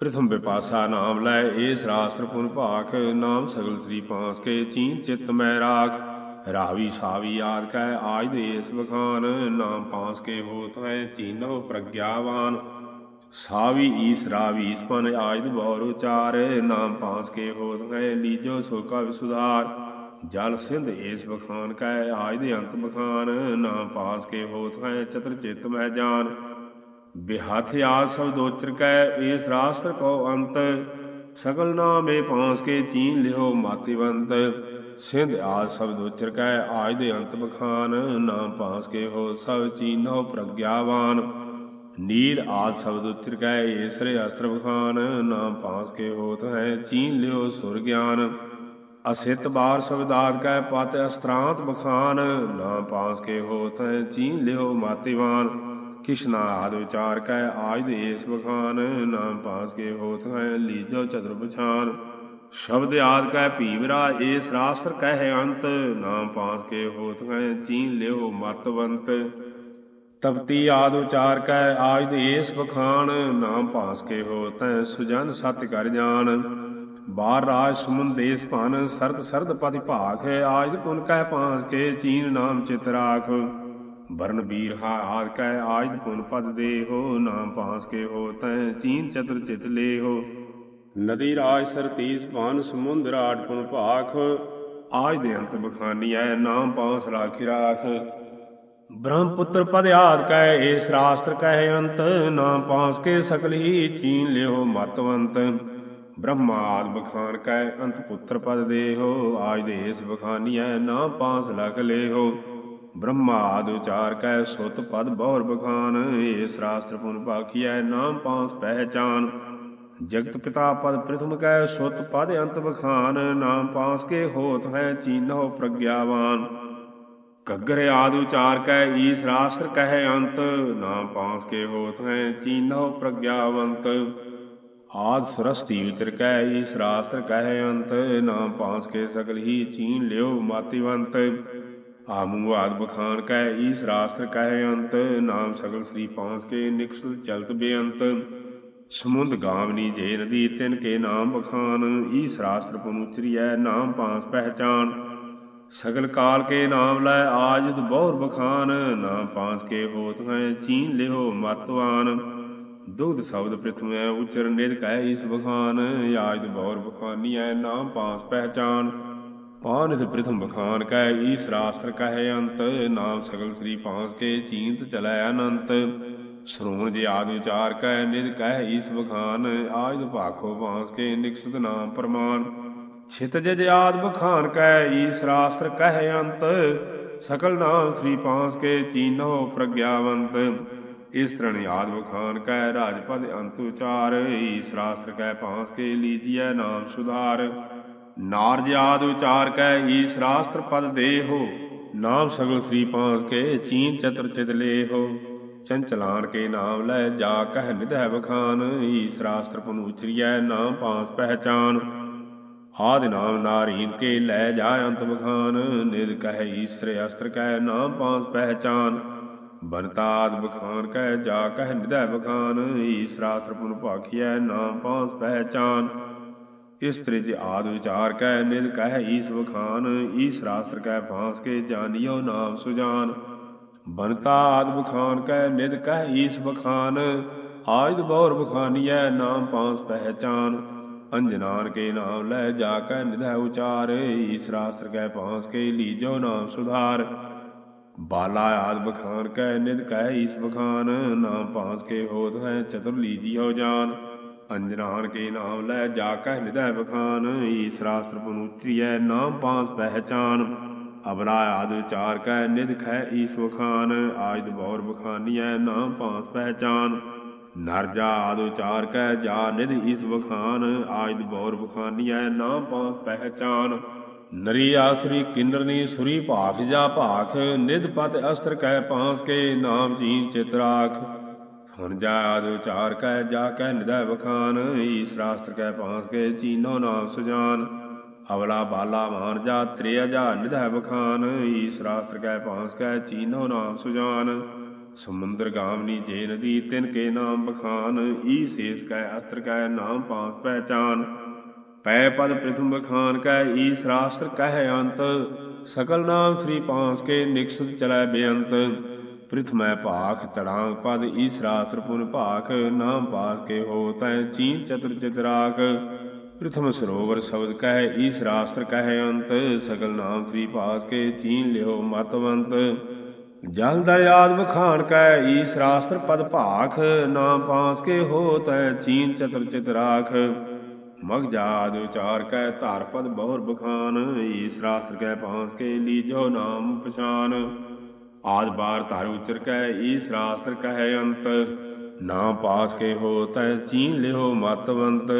ਪ੍ਰਥਮ ਵਿਪਾਸਾ ਨਾਮ ਲੈ ਏ ਸ਼ਾਸਤਰ ਪੁਨ ਭਾਖ, ਨਾਮ ਸਗਲ ਸ੍ਰੀ ਪਾਸ ਕੇ, ਚੀਨ ਚਿਤ ਮੈ ਰਾਖ। ਰਾਵੀ ਸਾਵੀ ਆਦ ਕੈ ਆਜ ਦੇਸ ਬਖਾਨ ਨਾਮ ਪਾਸ ਕੇ ਹੋਤ ਹੈ ਚੀਨੋ ਪ੍ਰਗਿਆਵਾਨ। ਸਾਵੀ ਈਸ ਰਾਵੀ ਇਸ ਪਨ ਆਜ ਬੌਰ ਉਚਾਰ, ਨਾਮ ਪਾਸ ਕੇ ਹੋਤ ਹੈ ਲੀਜੋ ਸੋ ਕਾ ਸੁਧਾਰ। ਜਲ ਸਿੰਧ ਏਸ ਬਖਾਨ ਕੈ ਆਜ ਦੇ ਅੰਤ ਬਖਾਨ ਨਾਮ ਪਾਸ ਕੇ ਹੋਤ ਹੈ ਚਤਰ ਚਿਤ ਮੈ ਜਾਨ। ਬਿਹਥ ਆਦ ਸਬਦ ਉਚਰ ਕੈ, ਏਸ ਰਾਸਤਰ ਕੋ ਅੰਤ। ਸਗਲ ਨਾਮੇ ਪਾਸ ਕੇ ਚੀਨ ਲਿਓ ਮਾਤਿਵੰਤ। ਸਿੰਧ ਆਦ ਸ਼ਬਦ ਉਚਰ ਕੈ, ਆਜ ਦੇ ਅੰਤ ਬਖਾਨ। ਨਾਮ ਪਾਸ ਕੇ ਹੋ ਸਭ ਚੀਨੋ ਪ੍ਰਗਿਆਵਾਨ। ਨੀਲ ਆਦ ਸ਼ਬਦ ਉਚਰ ਕੈ, ਏਸਰੇ ਅਸਤਰ ਬਖਾਨ। ਨਾਮ ਪਾਸ ਕੇ ਹੋਤ ਹੈ ਚੀਨ ਲਿਓ ਸੁਰ ਗਿਆਨ। ਅਸਿਤ ਬਾਰ ਸ਼ਬਦਾਦ ਕੈ, ਪਤ ਅਸਤਰਾਂਤ ਬਖਾਨ। ਨਾਮ ਪਾਸ ਕੇ ਹੋਤ ਹੈ ਚੀਨ ਲਿਓ ਮਾਤਿਵਾਨ। ਕਿਸ਼ਨਾ ਆਦ ਵਿਚਾਰ ਕੈ ਆਜ ਦੇ ਏਸ ਬਖਾਨ, ਨਾਮ ਪਾਸ ਕੇ ਹੋਤ ਹੈ ਲੀਜੋ ਚਤੁਰ ਪਛਾਨ। ਸ਼ਬਦ ਆਦ ਕੈ ਭੀਮਰਾ ਏਸ ਰਾਸਤਰ ਕਹਿ ਅੰਤ, ਨਾਮ ਪਾਸ ਕੇ ਹੋਤ ਹੈ ਚੀਨ ਲਿਓ ਮਤਵੰਤ ਤਪਤੀ ਆਦ ਉਚਾਰ ਕੈ ਆਜ ਦੇ ਏਸ ਬਖਾਨ, ਨਾਮ ਪਾਸ ਕੇ ਹੋਤ ਹੈ ਸੁਜਨ ਸਤ ਕਰ ਜਾਣ ਬਾਰ ਰਾਜ ਸੁਮਨ ਦੇਸ ਭਨ ਸਰਦ ਸਰਦ ਪਤਿ ਭਾਖ ਹੈ ਆਜ ਪੁਨ ਕਹਿ ਪਾਸ ਕੇ, ਚੀਨ ਨਾਮ ਚਿਤ ਰਾਖ। ਬਰਨ ਬੀਰ ਹਾ ਆਦ ਕੈ ਆਜ ਪੁਨ ਪਦ ਦੇ ਹੋ ਨਾਮ ਪਾਸ ਕੇ ਹੈ ਚੀਨ ਚਤੁਰ ਚਿਤ ਲੈ ਹੋ ਨਦੀ ਰਾਜ ਸਰ ਤੀਸ ਭਾਨ ਸਮੁੰਦ ਰਾਟ ਪੁਨ ਭਾਖ। ਆਜ ਦੇ ਅੰਤ ਬਖਾਨੀ ਐ ਨਾਮ ਪਾਸ ਰਾਖੀ ਰਾਖ। ਬ੍ਰਹਮ ਪੁੱਤਰ ਪਦ ਆਦ ਕੈ ਏਸ ਰਾਸਤਰ ਕਹਿ ਅੰਤ। ਨਾਮ ਪਾਸ ਕੇ ਸਕਲ ਚੀਨ ਲਿਓ ਮਤਵੰਤ ਬ੍ਰਹਮਾ ਆਦ ਬਖਾਨ ਕੈ ਅੰਤ ਪੁੱਤਰ ਪਦ ਦੇਹੋ। ਆਜ ਦੇ ਏਸ ਬਖਾਨੀ ਐ ਨਾਮ ਪਾਸ ਲਖ ਲੇਹੋ। ਬ੍ਰਹਮਾ ਆਦ ਉਚਾਰ ਕੈ ਸੁਤ ਪਦ ਬਹੁਰ ਬਖਾਨ ਏ ਰਾਸਤਰ ਪੁਨ ਪਾਖੀਐ, ਨਾਮ ਪਾਸ ਪਹਿਚਾਨ। ਜਗਤ ਪਿਤਾ ਪਦ ਪ੍ਰਥਮ ਕੈ ਸੁਤ ਪਦ ਅੰਤ ਬਖਾਨ, ਨਾਮ ਪਾਸ ਕੇ ਹੋਤ ਹੈ ਚੀਨੋ ਪ੍ਰਗਿਆਵਾਨ। ਕੱਗਰ ਆਦ ਉਚਾਰ ਕੈ ਈਸ ਰਾਸਤਰ ਕਹਿ ਅੰਤ, ਨਾਮ ਪਾਸ ਕੇ ਹੋਤ ਹੈ ਚੀਨੋ ਪ੍ਰਗਿਆਵੰਤ। ਆਦ ਸੁਰਸਤੀ ਵਿਚਰ ਕੈ ਈਸ ਰਾਸਤਰ ਕਹਿ ਅੰਤ, ਨਾਮ ਪਾਸ ਕੇ ਸਗਲ ਹੀ ਚੀਨ ਲਿਓ ਮਾਤਿਵੰਤ। ਆਮੂ ਆਦ ਬਖਾਨ ਕਹਿ, ਈਸ ਰਾਸਤਰ ਕਹਿ ਅੰਤ, ਨਾਮ ਸਗਲ ਸ੍ਰੀ ਪਾਸ ਕੇ ਨਿਕਸ ਚਲਤ ਬੇਅੰਤ। ਸਮੁੰਦ ਗਾਵਨੀ ਜੇ ਨਦੀ ਤਿਨ ਕੇ ਨਾਮ ਬਖਾਨ, ਈਸ ਰਾਸਤਰ ਪਨੁਚਰੀਐ ਨਾਮ ਪਾਸ ਪਹਿਚਾਨ। ਸਗਲ ਕਾਲ ਕੇ ਨਾਮ ਲੈ ਆਜਦ ਬਹੁਰ ਬਖਾਨ, ਨਾਮ ਪਾਸ ਕੇ ਹੋਤ ਹੈ ਚੀਨ ਲਿਹੋ ਮਤਵਾਨ ਦੁਗਧ ਸ਼ਬਦ ਪ੍ਰਥਮੈ ਉਚਰ ਨਿਰ ਕਹਿ ਈਸ ਬਖਾਨ, ਆਜਦ ਬਹੁਰ ਬਖਾਨੀਐ ਨਾਮ ਪਾਸ ਪਹਿਚਾਨ। ਪਾਨਿਤ ਪ੍ਰਥਮ ਬਖਾਨ ਕੈ ਈਸ ਰਾਸਤਰ ਕਹੈ ਅੰਤ, ਨਾਮ ਸਗਲ ਸ੍ਰੀ ਪਾਸ ਕੇ ਚੀਂਤ ਚਲੈ ਅਨੰਤ। ਸ਼੍ਰੋਣ ਜੇ ਆਦ ਵਿਚਾਰ ਕੈ ਨਿਦ ਕਹਿ ਈਸ ਬਖਾਨ ਆਜ ਭਾਖੋ ਪਾਸ ਕੇ ਨਿਕਸਤ ਨਾਮ ਪਰਮਾਨ ਛਿਤ ਜਜ ਆਦ ਬਖਾਨ ਕੈ ਈਸ ਰਾਸਤਰ ਕਹਿ ਅੰਤ ਸਕਲ ਨਾਮ ਸ੍ਰੀ ਪਾਸ ਕੇ ਚੀਨੋ ਪ੍ਰਗਿਆਵੰਤ। ਇਸ ਤਰ੍ਹਾਂ ਆਦ ਬਖਾਨ ਕੈ ਰਾਜਪਦ ਅੰਤ ਵਿਚਾਰ ਈਸ ਰਾਸਤਰ ਕੈ ਪਾਸ ਕੇ ਲੀਜੀਐ ਨਾਮ ਸੁਧਾਰ। ਨਾਰਜ ਆਦ ਉਚਾਰ ਕੈ ਈ ਰਾਸਤਰ ਪਦ ਦੇਹੋ, ਨਾਮ ਸਗਲ ਸ੍ਰੀ ਪਾਸ ਕੇ ਚੀਨ ਚਤਰ ਚਿਤ ਲੇਹੋ। ਚੰਚਲਾਨ ਕੇ ਨਾਮ ਲੈ ਜਾ ਕਹਿ ਨਿਧੈ ਬਖਾਨ ਈ ਰਾਸਤਰ ਪਨ ਉਚਰੀਐ ਨਾਮ ਪਾਸ ਪਹਿਚਾਨ। ਆਦਿ ਨਾਮ ਨਾਰੀਨ ਕੇ ਲੈ ਜਾ ਅੰਤ ਬਖਾਨ ਨਿਦ ਕਹਿ ਈਸ਼ਰੇ ਅਸਤਰ ਕਹਿ ਨਾਮ ਪਾਸ ਪਹਿਚਾਨ। ਬਨਤਾਦ ਬਖਾਨ ਕਹਿ ਜਾ ਕਹਿ ਨਿਧੈ ਬਖਾਨ ਈ ਰਾਸਤਰ ਪਨ ਭਾਖੀਐ ਨਾਮ ਪਾਸ ਪਹਿਚਾਨ। ਇਸ ਤ੍ਰਿਜ ਆਦ ਵਿਚਾਰ ਕਹਿ ਨਿਦ ਕਹਿ ਈਸ ਬਖਾਨ ਈਸ ਰਾਸਤਰ ਕਹਿ ਪਾਸ ਕੇ ਜਾਣਿਓ ਨਾਮ ਸੁਜਾਨ। ਬਨਤਾ ਆਦ ਬਖਾਨ ਕੈ ਨਿਦ ਕਹਿ ਈਸ ਬਖਾਨ ਆਜ ਬੌਰ ਬਖਾਨੀਐ ਨਾਮ ਪਾਸ ਪਹਿਚਾਨ। ਅੰਜਨਾਨ ਕੇ ਨਾਮ ਲੈ ਜਾ ਕੈ ਨਿਧੈ ਉਚਾਰ, ਈਸ ਰਾਸਤਰ ਕੈ ਪਾਸ ਕੇ ਲੀਜੋ ਨਾਮ ਸੁਧਾਰ। ਬਾਲਾ ਆਦ ਬਖਾਨ ਕੈ ਨਿਦ ਕਹਿ ਈਸ ਬਖਾਨ ਨਾਮ ਪਾਸ ਕੇ ਹੋਤ ਹੈ ਚਤੁਰ ਲੀਜੀਓ ਜਾਨ। ਅੰਜਨਾਨ ਕੇ ਨਾਮ ਲੈ ਜਾ ਕਹਿ ਨਿਧੈ ਬਖਾਨ ਈਸ ਰਾਸਤਰ ਪਨੁਤਰੀਐ ਨਾਮ ਪਾਸ ਪਹਿਚਾਨ। ਅਬਲਾ ਆਦ ਵਿਚਾਰ ਕੈ ਨਿਧ ਖੈ ਈਸ ਵਖਾਨ ਆਜ ਬੌਰ ਬਖਾਨੀਐ, ਨਾਮ ਪਾਸ ਪਹਿਚਾਨ। ਨਰ ਜਾ ਆਦ ਵਿਚਾਰ ਕੈ ਜਾ ਨਿਧ ਈਸ ਵਖਾਨ ਆਜ ਬੌਰ ਬਖਾਨੀਐ, ਨਾਮ ਪਾਸ ਪਹਿਚਾਨ। ਨਰੀ ਆਸਰੀ ਕਿੰਨਰਨੀ ਸੁਰੀ ਭਾਖ ਜਾ ਭਾਖ, ਨਿਧ ਪਤ ਅਸਤਰ ਕੈ ਪਾਸ ਕੇ, ਨਾਮ ਜੀਨ ਚਿਤਰਾਖ ਹੁਣ ਜਾ ਆਦ ਵਿਚਾਰ ਕੈ ਜਾ ਕੈ ਨਿਧੈ ਵਖਾਨ, ਈਸ ਰਾਸਤਰ ਕੈ ਪਾਂਸ ਕੈ ਚੀਨੋ ਨਾਮ ਸੁਜਾਨ। ਅਵਲਾ ਬਾਲਾ ਮਾਨ ਜਾ ਤ੍ਰਿਆ ਜਾ ਨਿਧੈ ਬਖਾਨ ਈਸ ਰਾਸਤਰ ਕੈ ਪਾਸ ਕੈ ਚੀਨੋ ਨਾਮ ਸੁਜਾਨ। ਸਮੁੰਦਰ ਗਾਮਨੀ ਜੇ ਨਦੀ ਤਿਨ ਕੇ ਨਾਮ ਬਖਾਨ ਈ ਸੇਸ ਕੈ ਅਸਤਰ ਕੈ ਨਾਮ ਪਾਸ ਪਹਿਚਾਨ। ਪੈ ਪਦ ਪ੍ਰਥਮ ਬਖਾਨ ਕੈ ਈ ਸਰਾਸਤਰ ਕਹਿ ਅੰਤ, ਸਕਲ ਨਾਮ ਸ੍ਰੀ ਪਾਸ ਕੇ ਨਿਕਸਤ ਚਲੈ ਬੇਅੰਤ। ਪ੍ਰਿਥਮੈ ਭਾਖ ਤੜਾਂਗ, ਪਦ ਈ ਸਰਾਸਤਰ ਪੁਨ ਭਾਖ, ਨਾਮ ਪਾਸ ਕੇ ਹੋ ਤੈ ਚੀਨ ਚਤੁਰ ਚਿਤਰਾਖ ਪ੍ਰਥਮ ਸਰੋਵਰ ਸ਼ਬਦ ਕਹਿ ਈਸ ਰਾਸਤਰ ਕਹਿ ਅੰਤ, ਸਗਲ ਨਾਮ ਸ੍ਰੀ ਪਾਸ ਕੇ ਚੀਨ ਲਿਓ ਮਤਵੰਤ ਜਲ ਦਰਿਆਦ ਬਖਾਨ ਕਹਿ ਈਸ ਰਾਸਤਰ ਪਦ ਭਾਖ, ਨਾਮ ਪਾਸ ਕੇ ਹੋ ਤੈ ਚੀਨ ਚਤੁਰ ਚਿਤ ਰਾਖ। ਮਗ ਜਾਦ ਉਚਾਰ ਕਹਿ, ਧਾਰ ਪਦ ਬਹੁਰ ਬਖਾਨ ਈਸ ਰਾਸਤਰ ਕਹਿ ਪਾਸ ਕੇ ਲੀਜੋ ਨਾਮ ਪਛਾਨ। ਆਦ ਬਾਰ ਧਾਰ ਉਚਰ ਕਹਿ ਈਸ ਰਾਸਤਰ ਕਹਿ ਅੰਤ। ਨਾਮ ਪਾਸ ਕੇ ਹੋ ਤੈ ਚੀਨ ਲਿਓ ਮਤਵੰਤ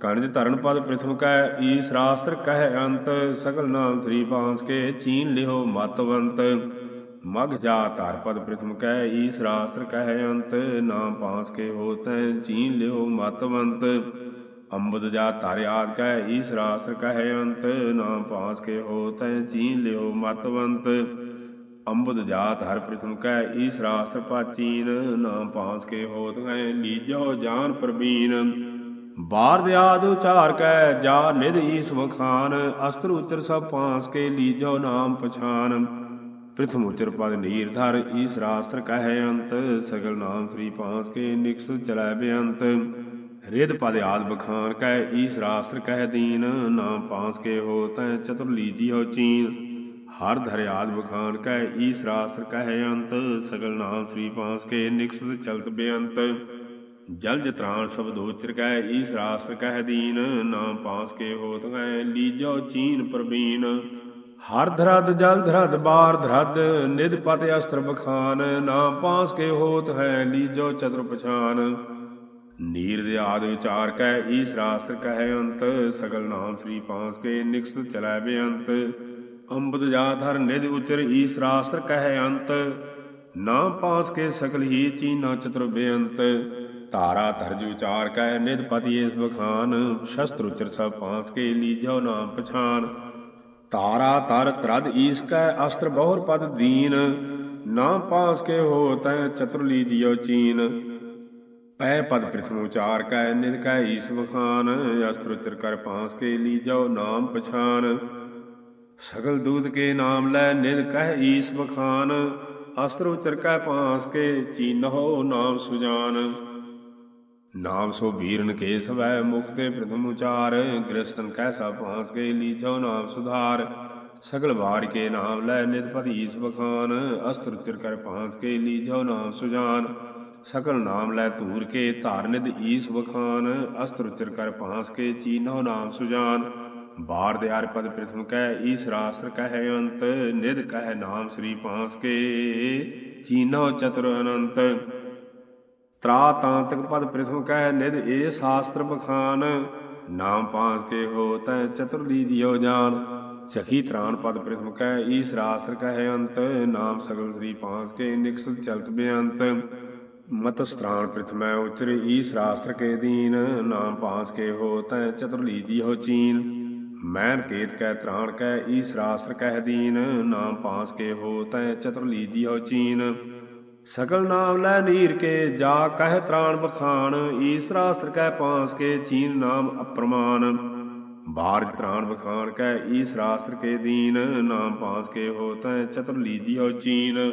ਕਣਜ ਧਰਨ ਪਦ ਪ੍ਰਥਮ ਕੈ ਈਸ ਰਾਸਤਰ ਕਹਿ ਅੰਤ। ਸਗਲ ਨਾਮ ਸ੍ਰੀ ਪਾਂਸ ਕੇ ਚੀਨ ਲਿਓ ਮਤਵੰਤ ਮਗ ਜਾ ਧਰ ਪਦ ਪ੍ਰਥਮ ਕੈ ਈਸ ਰਾਸਤਰ ਕਹਿ ਅੰਤ। ਨਾਮ ਪਾਂਸ ਕੇ ਹੋ ਤੈ ਚੀਨ ਲਿਓ ਮਤਵੰਤ ਅੰਬਦ ਜਾ ਧਰ ਆਦ ਕੈ ਈਸ ਰਾਸਤਰ ਕਹਿ ਅੰਤ। ਨਾਮ ਪਾਂਸ ਕੇ ਹੋ ਤੈ ਚੀਨ ਲਿਓ ਮਤਵੰਤ ਅੰਬਦ ਜਾਤ ਹਰ ਪ੍ਰਿਥਮ ਕੈ ਈਸ ਰਾਸਤਰ ਪਾਚੀਨ ਨਾਮ ਪਾਂਸ ਕੇ ਹੋਤ ਗਏ, ਲੀਜੋ ਜਾਨ ਪ੍ਰਬੀਨ ਬਾਰ ਦਿਆਦ ਉਚਾਰ ਕੈ ਜਾ ਨਿਧ ਈਸ ਵਖਾਨ, ਅਸਤਰ ਉਚਰ ਸਭ ਪਾਸ ਕੇ ਲੀਜੋ ਨਾਮ ਪਛਾਨ। ਪ੍ਰਥਮ ਉਚਰ ਪਦ ਨੀਰ ਧਰ, ਈਸ ਰਾਸਤਰ ਕਹਿ ਅੰਤ, ਸਗਲ ਨਾਮ ਸ੍ਰੀ ਪਾਸ ਕੇ ਨਿਕਸ ਚਲੈ ਬੇਅੰਤ। ਰਿਦ ਪਦ ਆਦ ਬਖਾਨ ਕੈ ਈਸ ਰਾਸਤਰ ਕਹਿ ਦੀਨ, ਨਾਮ ਪਾਂਸ ਕੇ ਹੋ ਤੈ ਚਤੁਰ ਲੀਜੀ ਹੋ ਚੀਨ। ਹਰ ਧਰਿਆਦ ਬਖਾਨ ਕਹਿ ਈਸ ਰਾਸਤਰ ਕਹਿ ਅੰਤ, ਸਗਲ ਨਾਮ ਸ੍ਰੀ ਪਾਸ ਕੇ ਨਿਕਸਤ ਚਲਤ ਬੇਅੰਤ। ਜਲ ਜਤਰਾਨ ਸ਼ਬਦ ਉਚਰ ਕਹਿ ਈਸ ਰਾਸਤਰ ਕਹਿ ਦੀਨ, ਨਾਮ ਪਾਸ ਕੇ ਹੋਤ ਹੈ ਲੀਜੋ ਚੀਨ ਪ੍ਰਬੀਨ ਹਰ ਧਰਦ ਜਲ ਧਰਦ ਬਾਰ ਧਰਦ ਨਿਦ ਪਤ ਅਸਤਰ ਬਖਾਨ, ਨਾਮ ਪਾਸ ਕੇ ਹੋਤ ਹੈ ਲੀਜੋ ਚਤੁਰ ਪਛਾਨ। ਨੀਰ ਦੇ ਆਦ ਵਿਚਾਰ ਕਹਿ ਈਸ ਰਾਸਤਰ ਕਹਿ ਅੰਤ, ਸਗਲ ਨਾਮ ਸ੍ਰੀ ਪਾਸ ਕੇ ਨਿਕਸਤ ਚਲੈ ਬੇਅੰਤ। ਅੰਬਦ ਜਾਤ ਹਰ ਨਿਦ ਉਚਰ ਈਸ ਰਾਸਤਰ ਕਹਿ ਅੰਤ ਨਾਮ ਪਾਸ ਕੇ ਸਕਲ ਹੀ ਚੀਨਾ ਚਤੁਰ ਬੇਅੰਤ। ਧਾਰਾ ਧਰਜ ਵਿਚਾਰ ਕੈ ਨਿਧ ਪਤੀ ਇਸ ਬਖਾਨ, ਸ਼ਸਤਰ ਉਚਰ ਸਭ ਪਾਸ ਕੇ ਲੀਜੋ ਨਾਮ ਪਛਾਨ। ਤਾਰਾ ਤਰ ਤਰਦ ਈਸ ਕੈ ਅਸਤਰ ਬਹੁਰ ਪਦ ਦੀਨ ਨਾਮ ਪਾਸ ਕੇ ਹੋ ਤੈ ਚਤੁਰ ਲੀਜਿਓ ਚੀਨ। ਪੈ ਪਦ ਪ੍ਰਥਮ ਉਚਾਰ ਕੈ ਨਿਧ ਕੈ ਈਸ ਬਖਾਨ, ਅਸਤਰ ਉਚਰ ਕਰ ਪਾਸ ਕੇ ਲੀਜੋ ਨਾਮ ਪਛਾਨ। ਸਗਲ ਦੂਤ ਕੇ ਨਾਮ ਲੈ ਨਿਧ ਕਹਿ ਈਸ ਬਖਾਨ, ਅਸਤਰ ਉਚਰ ਕੈ ਪਾਸ ਕੇ ਚੀਨਹੁ ਨਾਮ ਸੁਜਾਨ। ਨਾਮ ਸੋ ਬੀਰਨ ਕੇ ਸਵੈ ਮੁਖ ਤੇ ਪ੍ਰਥਮ ਉਚਾਰ ਗ੍ਰਸਤਨ ਕਹਿ ਸਭ ਪਾਸ ਕੇ ਲੀਜੋ ਨਾਮ ਸੁਧਾਰ। ਸਗਲ ਵਾਰ ਕੇ ਨਾਮ ਲੈ ਨਿਤ ਪਧੀਸ ਬਖਾਨ, ਅਸਤਰ ਉਚਰ ਕਰ ਪਾਸ ਕੇ ਲੀਜੋ ਨਾਮ ਸੁਜਾਨ। ਸਕਲ ਨਾਮ ਲੈ ਧੂਰ ਕੇ ਧਾਰ ਨਿਦ ਈਸ ਬਖਾਨ, ਅਸਤਰ ਉਚਰ ਕਰ ਪਾਸ ਕੇ ਚੀਨੋ ਨਾਮ ਸੁਜਾਨ। ਬਾਰ ਦਿਆਰ ਪਦ ਪ੍ਰਥਮ ਕਹਿ ਈ ਰਾਸਤਰ ਕਹਿ ਅੰਤ, ਨਿਧ ਕਹਿ ਨਾਮ ਸ੍ਰੀ ਪਾਸ ਕੇ। ਚੀਨੋ ਚਤੁਰ ਅਨੰਤ, ਤਰਾ ਤਾਂਤਕ ਪਦ ਪ੍ਰਥਮ ਕਹਿ, ਨਿਧ ਏ ਸ਼ਾਸਤਰ ਬਖਾਨ, ਨਾਮ ਪਾਸ ਕੇ ਹੋ ਤੈ ਚਤੁਰ ਲੀਜਿਓ ਜਾਨ। ਸਖੀ ਤਰਾਨ ਪਦ ਪ੍ਰਥਮ ਕਹਿ, ਈਸ ਰਾਸਤਰ ਕਹਿ ਅੰਤ, ਨਾਮ ਸਗਲ ਸ੍ਰੀ ਪਾਸ ਕੇ ਨਿਕਸਤ ਚਲਤ ਬੇਅੰਤ ਮਤ ਸਤਰਾਨ ਪ੍ਰਥਮੈ ਉਚਰ ਈ ਸ਼ਰਾਸਤਰ ਕੇ ਦੀਨ, ਨਾਮ ਪਾਸ ਕੇ ਹੋ ਤੈ ਚਤੁਰ ਹੋ ਚੀਨ। ਮੈਨ ਕੇਤ ਕਹਿ ਤਰਾਨ ਕਹਿ ਈ ਰਾਸਤਰ ਕਹਿ ਦੀਨ, ਨਾਮ ਪਾਸ ਕੇ ਹੋ ਤੈ ਚਤੁਰ ਲੀਜਿਓ ਚੀਨ। ਸਕਲ ਨਾਮ ਲੈ ਨੀਰ ਕੇ ਜਾ ਕਹਿ ਤਰਾਣ ਬਖਾਨ, ਈਸ ਰਾਸਤਰ ਕਹਿ ਪਾਸ ਕੇ ਚੀਨ ਨਾਮ ਅਪਰਮਾਨ। ਬਾਰਜ ਤਰਾਣ ਬਖਾਨ ਕਹਿ ਈ ਰਾਸਤਰ ਕੇ ਦੀਨ, ਨਾਮ ਪਾਸ ਕੇ ਹੋ ਤੈ ਚਤੁਰ ਲੀਜੀ ਹੋ ਚੀਨ।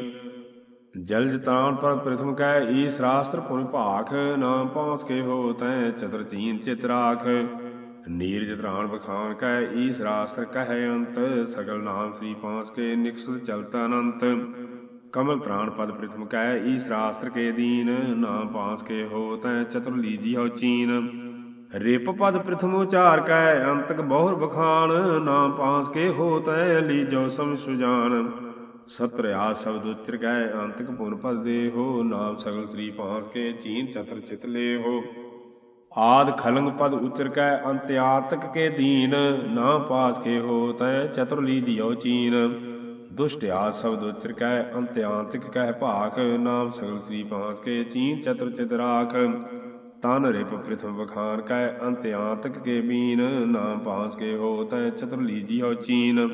ਜਲ ਜਤਾਨ ਪਰ ਪ੍ਰਥਮ ਕਹਿ ਈ ਰਾਸਤਰ ਪੁਨ ਭਾਖ, ਨਾਮ ਪਾਸ ਕੇ ਹੋ ਤੈ ਚਤੁਰ ਤੀਨ ਚਿਤ ਰਾਖ। ਨੀਰ ਜਤਰਾਨ ਬਖਾਨ ਕਹਿ ਈਸ ਰਾਸਤਰ ਕਹਿ ਅੰਤ, ਸਗਲ ਨਾਮ ਸ੍ਰੀ ਪਾਸ ਕੇ ਨਿਕਸਤ ਚਲਤਾ ਅਨੰਤ। ਕਮਲ ਤ੍ਰਾਣ ਪਦ ਪ੍ਰਥਮ ਕੈ, ਈਸ ਰਾਸਤਰ ਕੇ ਦੀਨ, ਨਾਮ ਪਾਸ ਕੇ ਹੋ ਤੈ ਚਤੁਰ ਲੀਜੀ ਹੋ ਚੀਨ। ਰਿਪ ਪਦ ਪ੍ਰਥਮ ਉਚਾਰ ਕੈ, ਅੰਤਕ ਬਹੁਰ ਬਖਾਨ, ਨਾਮ ਪਾਸ ਕੇ ਹੋ ਤੈ ਲੀਜੋ ਸਮ ਸੁਜਾਨ। ਸਤਰਿਆ ਸ਼ਬਦ ਉਚਰ ਕੈ, ਅੰਤਕ ਪੁਨ ਪਦ ਦੇ ਹੋ ਨਾਮ ਸਗਲ ਸ੍ਰੀ ਪਾਸ ਕੇ ਚੀਨ ਚਤੁਰ ਚਿਤ ਲੇ ਹੋ ਆਦ ਖਲੰਗ ਪਦ ਉਚਰ ਕੈ, ਅੰਤਿਆਤਕ ਕੇ ਦੀਨ ਨਾਮ ਪਾਸ ਕੇ ਹੋ ਤੈ ਚਤੁਰ ਲੀਜਿਓ ਚੀਨ। ਦੁਸ਼ਟ ਆ ਸ਼ਬਦ ਉਚਰ ਕੈ, ਅੰਤਿਆਤਕ ਕਹਿ ਭਾਖ, ਨਾਮ ਸਗਲ ਸ੍ਰੀ ਪਾਸ ਕੇ ਚੀਨ ਚਤੁਰ ਚਿਤ ਤਨ ਰਿਪ ਪ੍ਰਥਮ ਬਖਾਨ ਕੈ, ਅੰਤਿਆਤਕ ਕੇ ਬੀਨ ਨਾਮ ਪਾਸ ਕੇ ਹੋ ਤੈ ਚਤੁਰ ਲੀਜੀ ਹੋ ਚੀਨ।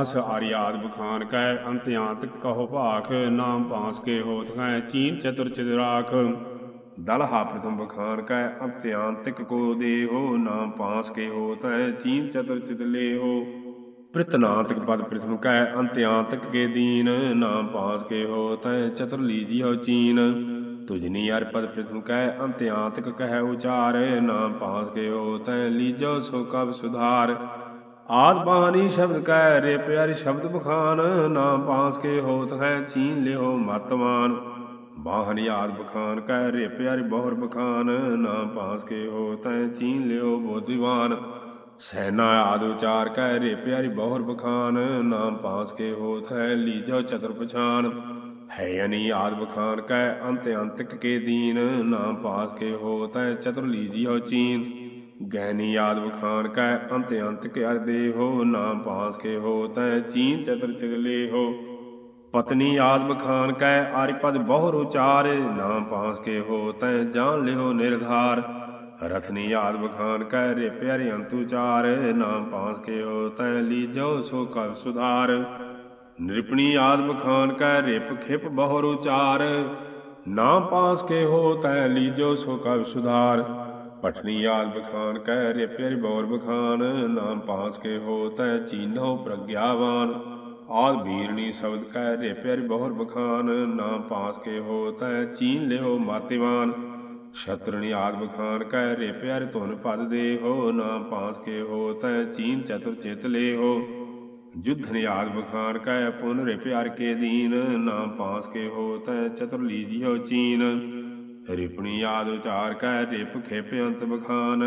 ਅਸ ਆਰਿਆਦ ਬਖਾਨ ਕੈ, ਅੰਤਿਆਤਕ ਕਹੋ ਭਾਖ, ਨਾਮ ਪਾਸ ਕੇ ਹੋਤ ਹੈ ਚੀਨ ਚਤੁਰ ਚਿਤ ਦਲਹਾ ਪ੍ਰਥਮ ਬਖਾਨ ਕੈ ਅੰਤਿਆਂਤਕ ਕੋ ਦੇਹੋ ਨਾਮ ਪਾਸ ਕੇ ਹੋਤ ਹੈ ਚੀਨ ਚਤੁਰ ਚਿਤ ਲੇਹੋ। ਪ੍ਰਿਤਨਾਤਕ ਪਦ ਪ੍ਰਥਮ ਕੈ ਅੰਤਿਆਂਤਕ ਕੇ ਦੀਨ ਨਾਮ ਪਾਸ ਕੇ ਹੋਤ ਹੈ ਚਤੁਰ ਲੀਜੀਓ ਚੀਨ। ਤੁਜਨੀ ਅਰ ਪਦ ਪ੍ਰਥਮ ਕੈ ਅੰਤਿਆਂਤਕ ਕਹਿ ਉਚਾਰ ਨਾਮ ਪਾਸ ਕੇ ਹੋ ਹੈ ਲੀਜੋ ਸੋ ਕਬ ਸੁਧਾਰ। ਆਦ ਬਾਣੀ ਸ਼ਬਦ ਕਹਿ ਰੇ ਪਿਆਰੀ ਸ਼ਬਦ ਬਖਾਨ ਨਾਮ ਪਾਸ ਕੇ ਹੋਤ ਹੈ ਚੀਨ ਲਿਓ ਮਤਵਾਨ ਬਾਹਨ ਯਾਦ ਬਖਾਨ, ਕਹਿ ਰੇ ਪਿਆਰੀ ਬਹੁਰ ਬਖਾਨ, ਨਾ ਪਾਸ ਕੇ ਹੋ ਤੈ ਚੀਨ ਲਿਓ ਬੋਧਿਵਾਨ ਸੈਨਾ ਆਦ ਉਚਾਰ, ਕਹਿ ਰੇ ਪਿਆਰੀ ਬਹੁਰ ਬਖਾਨ ਨਾਮ ਪਾਸ ਕੇ ਹੋ ਥੈ ਲੀਜੋ ਚਤੁਰ ਪਛਾਨ। ਹੈ ਅਨੀ ਆਦ ਬਖਾਨ, ਕਹਿ ਅੰਤ ਅੰਤਕ ਕੇ ਦੀਨ, ਨਾ ਪਾਸ ਕੇ ਹੋ ਤੈ ਚਤੁਰ ਲੀਜੀਓ ਚੀਨ। ਗੈਨੀ ਆਦ ਬਖਾਨ, ਕਹਿ ਅੰਤ ਅੰਤਕ ਕੇ ਅਰ ਦੇਹੋ ਨਾ ਪਾਸ ਕੇ ਹੋ ਤੈ ਚੀਨ ਚਤਰ ਚਿਗਲੇ ਹੋ। ਪਤਨੀ ਆਦ ਖਾਨ ਕੈ ਆਰਿਪਦ ਬਹੁਰ ਉਚਾਰ, ਨਾਮ ਪਾਸ ਕੇ ਹੋ ਤੈ ਜਾਣ ਲਿਓ ਨਿਰਧਾਰ ਰਥਨੀ ਆਦ ਖਾਨ ਕਹਿ, ਰੇ ਪਿਆਰੇ ਅੰਤੁਚਾਰ ਨਾਮ ਪਾਸ ਕੇ ਹੋ ਤੈ ਲੀਜੋ ਸੋ ਕਰ ਸੁਧਾਰ। ਨਿਰਪਣੀ ਆਦ ਖਾਨ ਕਹਿ, ਰਿਪ ਖਿਪ ਬਹੁਰ ਉਚਾਰ, ਨਾਮ ਪਾਸ ਕੇ ਹੋ ਤੈ ਲੀਜੋ ਸੋ ਕਰ ਸੁਧਾਰ। ਪਟਨੀ ਆਦ ਖਾਨ ਕਹਿ, ਰੇ ਪਿਆਰੀ ਬੌਰ ਬਖਾਨ, ਨਾਮ ਪਾਸ ਕੇ ਹੋ ਤੈ ਚੀਨੋ ਪ੍ਰਗਿਆਵਾਨ। ਆਦ ਬੀਰਣੀ ਸ਼ਬਦ ਕਹਿ ਰੇ ਪਿਆਰੀ ਬਹੁਰ ਬਖਾਨ, ਨਾ ਪਾਸ ਕੇ ਹੋ ਤੈ ਚੀਨ ਲਿਓ ਮਾਤਿਵਾਨ। ਸ਼ਤਰਣੀ ਆਦ ਬਖਾਨ ਕਹਿ ਰੇ ਪਿਆਰੇ ਧੁਨ ਪਦ ਦੇ ਹੋ, ਨਾ ਪਾਸ ਕੇ ਹੋ ਤੈ ਚੀਨ ਚਤੁਰ ਚਿਤ ਲੈ ਹੋ। ਜੁਧਨ ਆਦ ਬਖਾਨ ਕਹਿ ਪੁਨ ਰੇ ਪਿਆਰ ਕੇ ਦੀਨ, ਨਾ ਪਾਸ ਕੇ ਹੋ ਤੈ ਚਤੁਰ ਲੀਜੀਓ ਚੀਨ। ਰਿਪਣੀ ਆਦ ਉਚਾਰ ਕਹਿ ਰਿਪ ਖੇਪ ਅੰਤ ਬਖਾਨ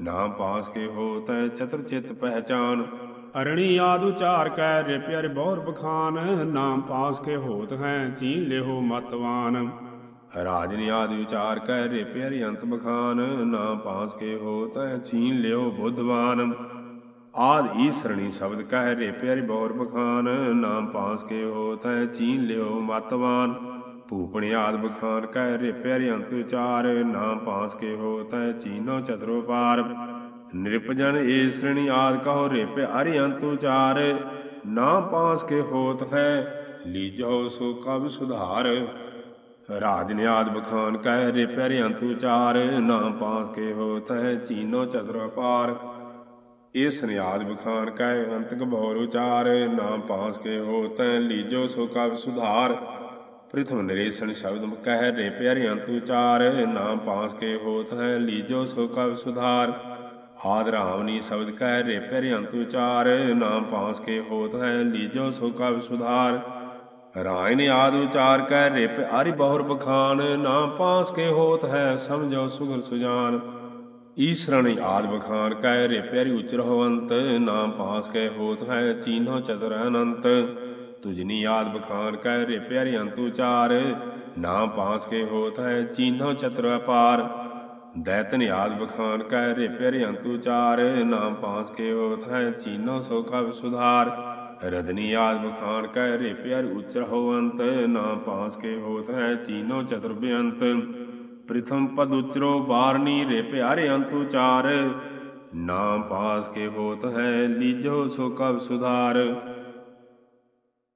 ਨਾਮ ਪਾਸ ਕੇ ਹੋ ਤੈ ਚਤੁਰ ਚਿਤ ਪਹਿਚਾਨ। ਅਰਣੀ ਆਦ ਉਚਾਰ ਕੈ ਰਿਪ ਅਰ ਬਹੁਰ ਬਖਾਨ, ਨਾਮ ਪਾਸ ਕੇ ਹੋਤ ਹੈ ਚੀਨ ਲਿਹੋ ਮਤਵਾਨ ਰਾਜਨੀ ਆਦ ਵਿਚਾਰ ਕੈ ਰਿਪ ਅਰ ਅੰਤ ਬਖਾਨ, ਨਾਮ ਪਾਸ ਕੇ ਹੋ ਤੈ ਚੀਨ ਲਿਓ ਬੁੱਧਵਾਨ ਆਦ ਈਸਰਣੀ ਸ਼ਬਦ ਕਹਿ ਰੇ ਪਿਆਰੀ ਬਹੁਰ ਬਖਾਨ, ਨਾਮ ਪਾਸ ਕੇ ਹੋ ਤੈ ਚੀਨ ਲਿਓ ਮਤਵਾਨ ਭੂਪਣ ਆਦ ਬਖਾਨ ਕਹਿ ਰੇ ਪਿਆਰੇ ਅੰਤ ਵਿਚਾਰ ਨਾਮ ਪਾਸ ਕੇ ਹੋ ਤੈ ਚੀਨੋ ਚਤਰੋ ਪਾਰ। ਨਿਰਪਜਨ ਏ ਸ਼੍ਰੇਣੀ ਆਦ ਕਹੋ ਰੇ ਪਿਆਰੇ ਅੰਤ ਉਚਾਰ ਨਾਮ ਪਾਸ ਕੇ ਹੋਤ ਹੈ ਲੀਜੋ ਸੋ ਕਬ ਸੁਧਾਰ। ਰਾਜ ਨੇ ਆਦ ਬਖਾਨ ਕਹਿ ਰੇ ਪਿਆਰੇ ਅੰਤ ਉਚਾਰ ਨਾਮ ਪਾਸ ਕੇ ਹੋਤ ਹੈ, ਚੀਨੋ ਚਤੁਰ ਪਾਰ ਇਸ ਨਿਆਦ ਬਖਾਨ ਕਹਿ ਅੰਤਕ ਬਹੁਰ ਉਚਾਰ, ਨਾ ਪਾਸ ਕੇ ਹੋਤ ਹੈ ਲੀਜੋ ਸੋ ਕਬ ਸੁਧਾਰ। ਪ੍ਰਿਥਮ ਨਰੇਸ਼ਨ ਸ਼ਬਦ ਕਹਿ ਰੇ ਪਿਆਰੇ ਅੰਤ ਉਚਾਰ ਨਾਮ ਪਾਸ ਕੇ ਹੋਤ ਹੈ ਲੀਜੋ ਸੋ ਕਬ ਸੁਧਾਰ। ਆਦ ਰਾਮਨੀ ਸ਼ਬਦ ਕਹਿ ਰੇ ਪਿਆਰੇ ਅੰਤ ਉਚਾਰ ਨਾਮ ਪਾਸ ਕੇ ਹੋਤ ਹੈ ਲੀਜੋ ਸੋ ਕਬ ਸੁਧਾਰ। ਰਾਇ ਆਦ ਉਚਾਰ ਕਹਿ ਰੇ ਪਿਆਰੀ ਬਹੁਰ ਬਖਾਨ ਨਾਮ ਪਾਸ ਕੇ ਹੋਤ ਹੈ ਸਮਝੋ ਸੁਗਰ ਸੁਜਾਨ। ਈਸ਼ਰਣ ਆਦ ਬਖਾਨ ਕਹਿ ਰੇ ਪਿਆਰੀ ਉਚਰ ਹੋਵੰਤ ਨਾਮ ਪਾਸ ਕੇ ਹੋਤ ਹੈ ਚੀਨੋ ਚਤੁਰ ਅਨੰਤ। ਤੁਜਨੀ ਆਦ ਬਖਾਨ ਕਹਿ ਰੇ ਪਿਆਰੀ ਅੰਤ ਉਚਾਰ ਨਾਮ ਪਾਸ ਕੇ ਹੋਤ ਹੈ ਚੀਨੋ ਚਤੁਰ ਅਪਾਰ। ਦੈਤਨ ਆਦ ਬਖਾਨ ਕਹਿ ਰੇ ਪਿਆਰੇ ਅੰਤੂ ਚਾਰ, ਨਾਮ ਪਾਸ ਕੇ ਹੋਤ ਹੈ ਚੀਨੋ ਸੋ ਕਬ ਸੁਧਾਰ। ਰਦਨੀ ਆਦ ਬਖਾਨ ਕਹਿ ਰੇ ਪਿਆਰ ਉਚਰ ਹੋਵੰਤ ਨਾਮ ਪਾਸ ਕੇ ਹੋਤ ਹੈ ਚੀਨੋ ਚਤੁਰ ਬੇਅੰਤ ਪ੍ਰਥਮ ਪਦ ਉਚਰੋ ਬਾਰਨੀ ਰੇ ਪਿਆਰੇ ਅੰਤ ਉਚਾਰ ਨਾਮ ਪਾਸ ਕੇ ਹੋਤ ਹੈ ਲੀਜੋ ਸੋ ਕਬ ਸੁਧਾਰ।